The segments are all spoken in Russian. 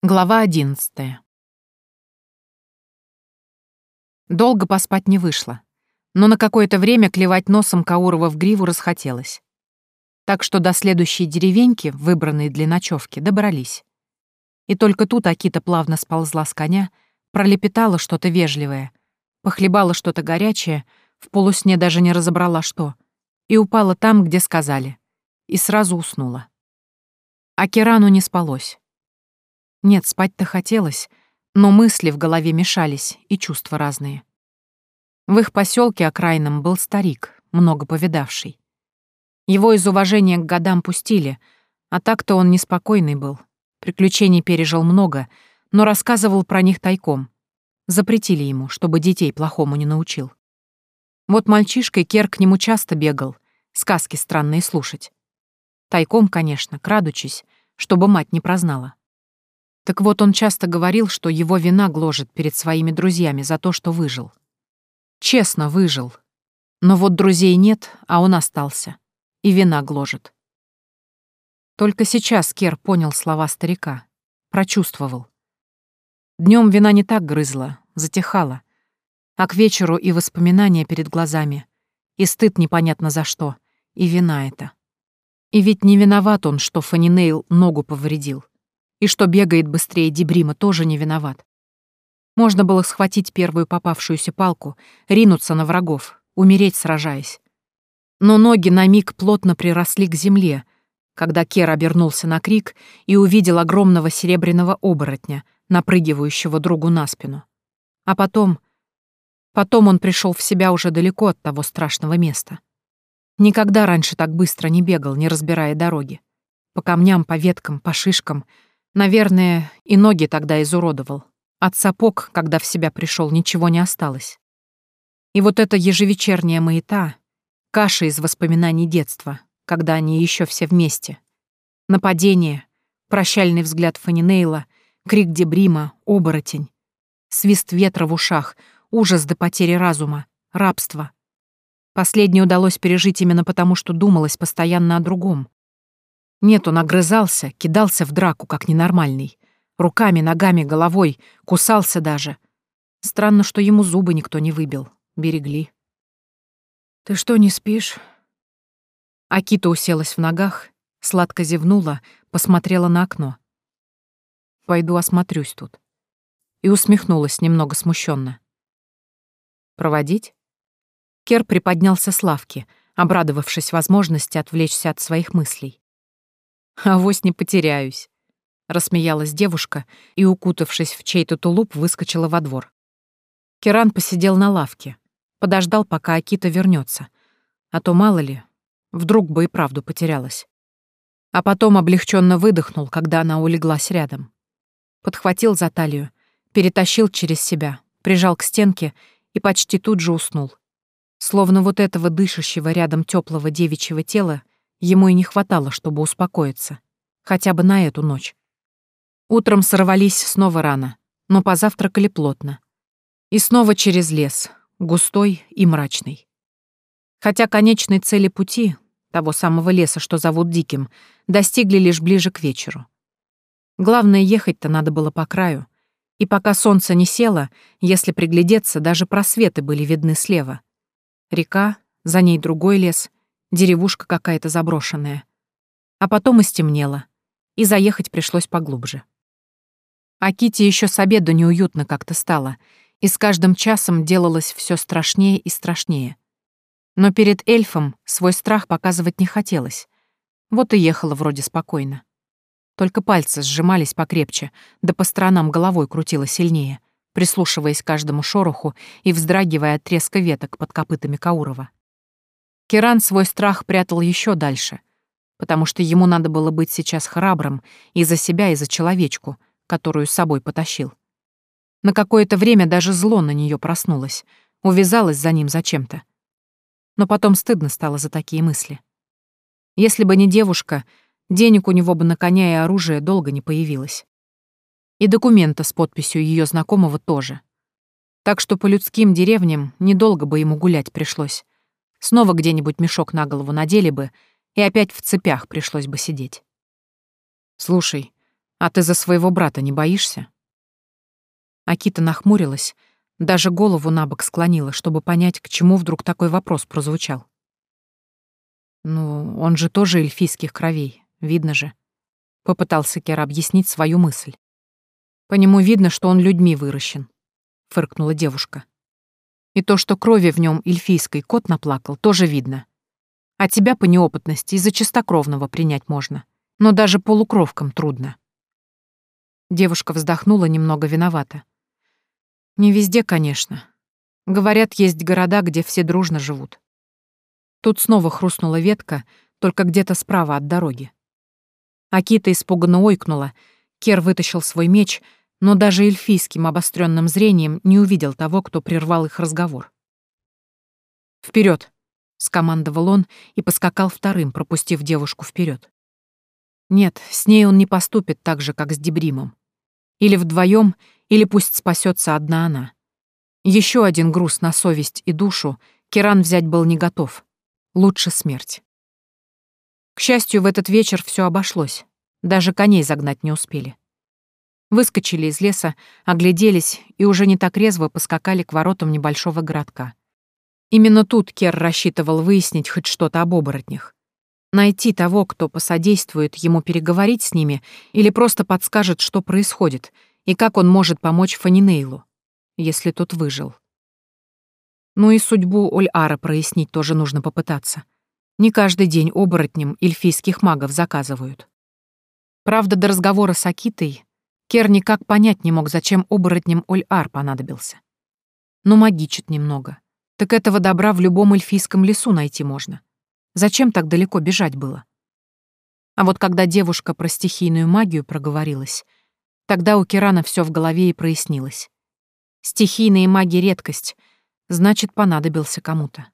Глава одиннадцатая. Долго поспать не вышло, но на какое-то время клевать носом Каурова в гриву расхотелось. Так что до следующей деревеньки, выбранной для ночевки, добрались. И только тут Акита плавно сползла с коня, пролепетала что-то вежливое, похлебала что-то горячее, в полусне даже не разобрала что, и упала там, где сказали, и сразу уснула. А Кирану не спалось. Нет, спать-то хотелось, но мысли в голове мешались и чувства разные. В их поселке окраинном был старик, много повидавший. Его из уважения к годам пустили, а так-то он неспокойный был. Приключений пережил много, но рассказывал про них тайком. Запретили ему, чтобы детей плохому не научил. Вот мальчишкой Кер к нему часто бегал, сказки странные слушать. Тайком, конечно, крадучись, чтобы мать не прознала. Так вот, он часто говорил, что его вина гложет перед своими друзьями за то, что выжил. Честно выжил. Но вот друзей нет, а он остался. И вина гложет. Только сейчас Кер понял слова старика. Прочувствовал. Днем вина не так грызла, затихала. А к вечеру и воспоминания перед глазами. И стыд непонятно за что. И вина это. И ведь не виноват он, что Фанинейл ногу повредил. И что бегает быстрее Дебрима, тоже не виноват. Можно было схватить первую попавшуюся палку, ринуться на врагов, умереть, сражаясь. Но ноги на миг плотно приросли к земле, когда Кер обернулся на крик и увидел огромного серебряного оборотня, напрыгивающего другу на спину. А потом... Потом он пришел в себя уже далеко от того страшного места. Никогда раньше так быстро не бегал, не разбирая дороги. По камням, по веткам, по шишкам — Наверное, и ноги тогда изуродовал. От сапог, когда в себя пришел, ничего не осталось. И вот эта ежевечерняя маята, каша из воспоминаний детства, когда они еще все вместе. Нападение, прощальный взгляд Фанинейла, крик Дебрима, оборотень. Свист ветра в ушах, ужас до потери разума, рабство. Последнее удалось пережить именно потому, что думалось постоянно о другом. Нет, он огрызался, кидался в драку, как ненормальный. Руками, ногами, головой, кусался даже. Странно, что ему зубы никто не выбил. Берегли. «Ты что, не спишь?» Акита уселась в ногах, сладко зевнула, посмотрела на окно. «Пойду осмотрюсь тут». И усмехнулась немного смущенно. «Проводить?» Кер приподнялся с лавки, обрадовавшись возможности отвлечься от своих мыслей. «Авось не потеряюсь», — рассмеялась девушка и, укутавшись в чей-то тулуп, выскочила во двор. Керан посидел на лавке, подождал, пока Акита вернется, а то, мало ли, вдруг бы и правду потерялась. А потом облегченно выдохнул, когда она улеглась рядом. Подхватил за талию, перетащил через себя, прижал к стенке и почти тут же уснул. Словно вот этого дышащего рядом теплого девичьего тела Ему и не хватало, чтобы успокоиться. Хотя бы на эту ночь. Утром сорвались снова рано, но позавтракали плотно. И снова через лес, густой и мрачный. Хотя конечной цели пути, того самого леса, что зовут Диким, достигли лишь ближе к вечеру. Главное, ехать-то надо было по краю. И пока солнце не село, если приглядеться, даже просветы были видны слева. Река, за ней другой лес — деревушка какая-то заброшенная. А потом и стемнело, и заехать пришлось поглубже. А Кити еще с обеда неуютно как-то стало, и с каждым часом делалось все страшнее и страшнее. Но перед эльфом свой страх показывать не хотелось. Вот и ехала вроде спокойно. Только пальцы сжимались покрепче, да по сторонам головой крутила сильнее, прислушиваясь к каждому шороху и вздрагивая от треска веток под копытами Каурова. Керан свой страх прятал еще дальше, потому что ему надо было быть сейчас храбрым и за себя, и за человечку, которую с собой потащил. На какое-то время даже зло на нее проснулось, увязалось за ним зачем-то. Но потом стыдно стало за такие мысли. Если бы не девушка, денег у него бы на коня и оружие долго не появилось. И документа с подписью ее знакомого тоже. Так что по людским деревням недолго бы ему гулять пришлось. Снова где-нибудь мешок на голову надели бы, и опять в цепях пришлось бы сидеть. «Слушай, «А ты за своего брата не боишься?» Акита нахмурилась, даже голову на бок склонила, чтобы понять, к чему вдруг такой вопрос прозвучал. «Ну, он же тоже эльфийских кровей, видно же», — попытался Кер объяснить свою мысль. «По нему видно, что он людьми выращен», — фыркнула девушка. «И то, что крови в нем эльфийской кот наплакал, тоже видно. А тебя по неопытности из-за чистокровного принять можно, но даже полукровкам трудно». Девушка вздохнула немного виновата. «Не везде, конечно. Говорят, есть города, где все дружно живут. Тут снова хрустнула ветка, только где-то справа от дороги. Акита испуганно ойкнула. Кер вытащил свой меч, но даже эльфийским обостренным зрением не увидел того, кто прервал их разговор. Вперед! скомандовал он и поскакал вторым, пропустив девушку вперед. Нет, с ней он не поступит так же, как с Дебримом. Или вдвоем, или пусть спасется одна она. Еще один груз на совесть и душу Керан взять был не готов. Лучше смерть. К счастью, в этот вечер все обошлось. Даже коней загнать не успели. Выскочили из леса, огляделись и уже не так резво поскакали к воротам небольшого городка. Именно тут Кер рассчитывал выяснить хоть что-то об оборотнях. Найти того, кто посодействует ему переговорить с ними или просто подскажет, что происходит и как он может помочь Фанинейлу, если тот выжил. Ну и судьбу Оль-Ара прояснить тоже нужно попытаться. Не каждый день оборотням эльфийских магов заказывают. Правда, до разговора с Акитой Кер никак понять не мог, зачем оборотням Оль-Ар понадобился. Но магичит немного. Так этого добра в любом эльфийском лесу найти можно. Зачем так далеко бежать было? А вот когда девушка про стихийную магию проговорилась, тогда у Кирана все в голове и прояснилось. Стихийные маги — редкость — Значит, понадобился кому-то.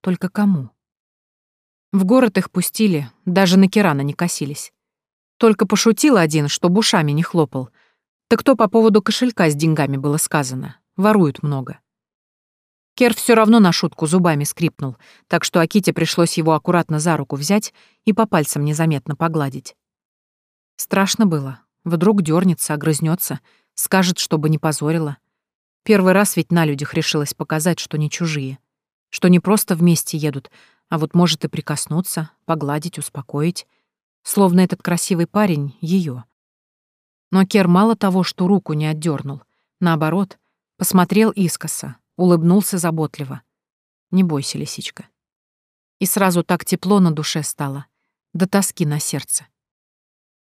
Только кому? В город их пустили, даже на Кирана не косились. Только пошутил один, что ушами не хлопал. Так то по поводу кошелька с деньгами было сказано. Воруют много. Кер все равно на шутку зубами скрипнул, так что Аките пришлось его аккуратно за руку взять и по пальцам незаметно погладить. Страшно было. Вдруг дернется, огрызнется, скажет, чтобы не позорила. Первый раз ведь на людях решилась показать, что не чужие. Что не просто вместе едут, а вот может и прикоснуться, погладить, успокоить. Словно этот красивый парень — ее. Но Кер мало того, что руку не отдернул, наоборот, посмотрел искоса, улыбнулся заботливо. «Не бойся, лисичка». И сразу так тепло на душе стало, до тоски на сердце.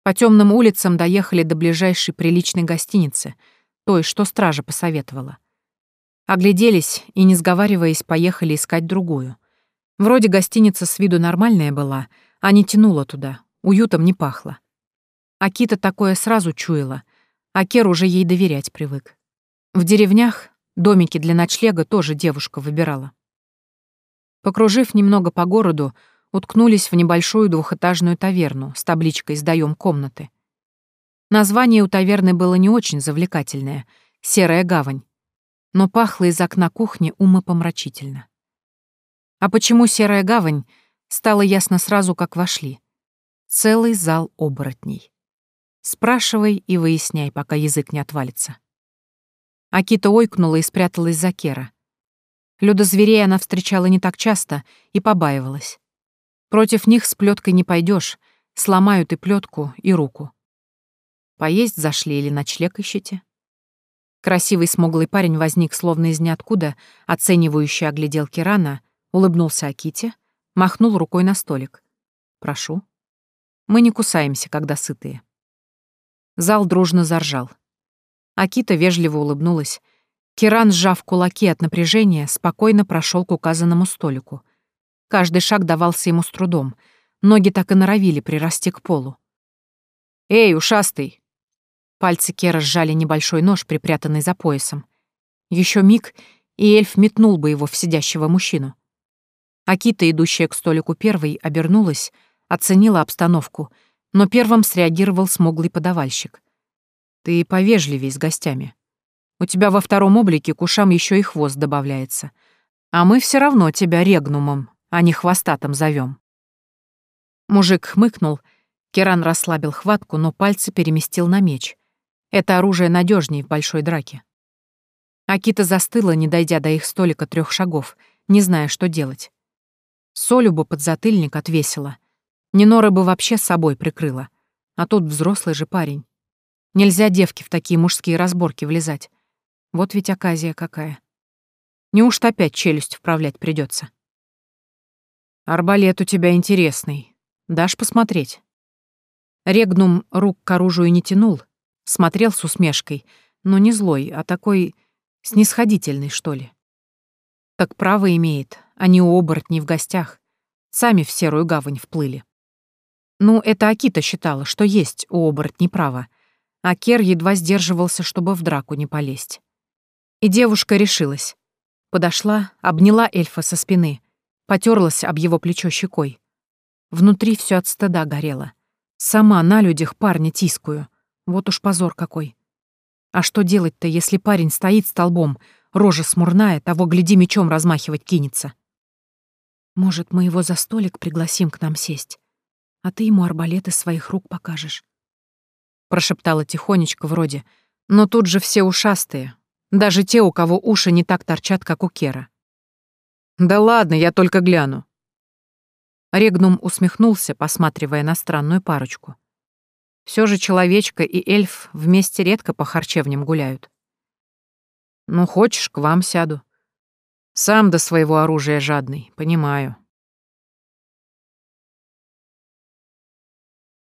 По темным улицам доехали до ближайшей приличной гостиницы — той, что стража посоветовала. Огляделись и, не сговариваясь, поехали искать другую. Вроде гостиница с виду нормальная была, а не тянула туда, уютом не пахло. Акита такое сразу чуяла, а Кер уже ей доверять привык. В деревнях домики для ночлега тоже девушка выбирала. Покружив немного по городу, уткнулись в небольшую двухэтажную таверну с табличкой «Сдаем комнаты». Название у таверны было не очень завлекательное — «Серая гавань», но пахло из окна кухни умопомрачительно. А почему «Серая гавань» стало ясно сразу, как вошли. Целый зал оборотней. Спрашивай и выясняй, пока язык не отвалится. Акита ойкнула и спряталась за Кера. Людозверей она встречала не так часто и побаивалась. Против них с плеткой не пойдешь, сломают и плетку, и руку. Поесть зашли или ночлег ищете?» Красивый смуглый парень возник словно из ниоткуда, оценивающий оглядел Кирана, улыбнулся Аките, махнул рукой на столик. «Прошу». Мы не кусаемся, когда сытые. Зал дружно заржал. Акита вежливо улыбнулась. Киран, сжав кулаки от напряжения, спокойно прошел к указанному столику. Каждый шаг давался ему с трудом. Ноги так и норовили прирасти к полу. «Эй, ушастый, Пальцы Кера сжали небольшой нож, припрятанный за поясом. Еще миг, и эльф метнул бы его в сидящего мужчину. Акита, идущая к столику первой, обернулась, оценила обстановку, но первым среагировал смуглый подавальщик. «Ты повежливей с гостями. У тебя во втором облике к ушам еще и хвост добавляется. А мы все равно тебя регнумом, а не хвостатым зовем. Мужик хмыкнул Керан расслабил хватку, но пальцы переместил на меч. Это оружие надежнее в большой драке. Акита застыла, не дойдя до их столика трех шагов, не зная, что делать. Солю бы подзатыльник отвесила. Нинора бы вообще с собой прикрыла. А тут взрослый же парень. Нельзя девке в такие мужские разборки влезать. Вот ведь оказия какая. Неужто опять челюсть вправлять придется? «Арбалет у тебя интересный. Дашь посмотреть?» Регнум рук к оружию не тянул, смотрел с усмешкой, но не злой, а такой Снисходительный, что ли? Так право имеет, а не у оборотней в гостях. Сами в серую гавань вплыли. Ну, это Акита считала, что есть у оборотней право, а Кер едва сдерживался, чтобы в драку не полезть. И девушка решилась. Подошла, обняла эльфа со спины, потерлась об его плечо щекой. Внутри все от стыда горело. Сама на людях парня тискую. Вот уж позор какой. А что делать-то, если парень стоит столбом, рожа смурная, того, гляди, мечом размахивать кинется? Может, мы его за столик пригласим к нам сесть, а ты ему арбалет из своих рук покажешь? Прошептала тихонечко вроде, но тут же все ушастые, даже те, у кого уши не так торчат, как у Кера. «Да ладно, я только гляну». Регнум усмехнулся, посматривая на странную парочку. Все же человечка и эльф вместе редко по харчевням гуляют. Ну, хочешь, к вам сяду. Сам до своего оружия жадный, понимаю.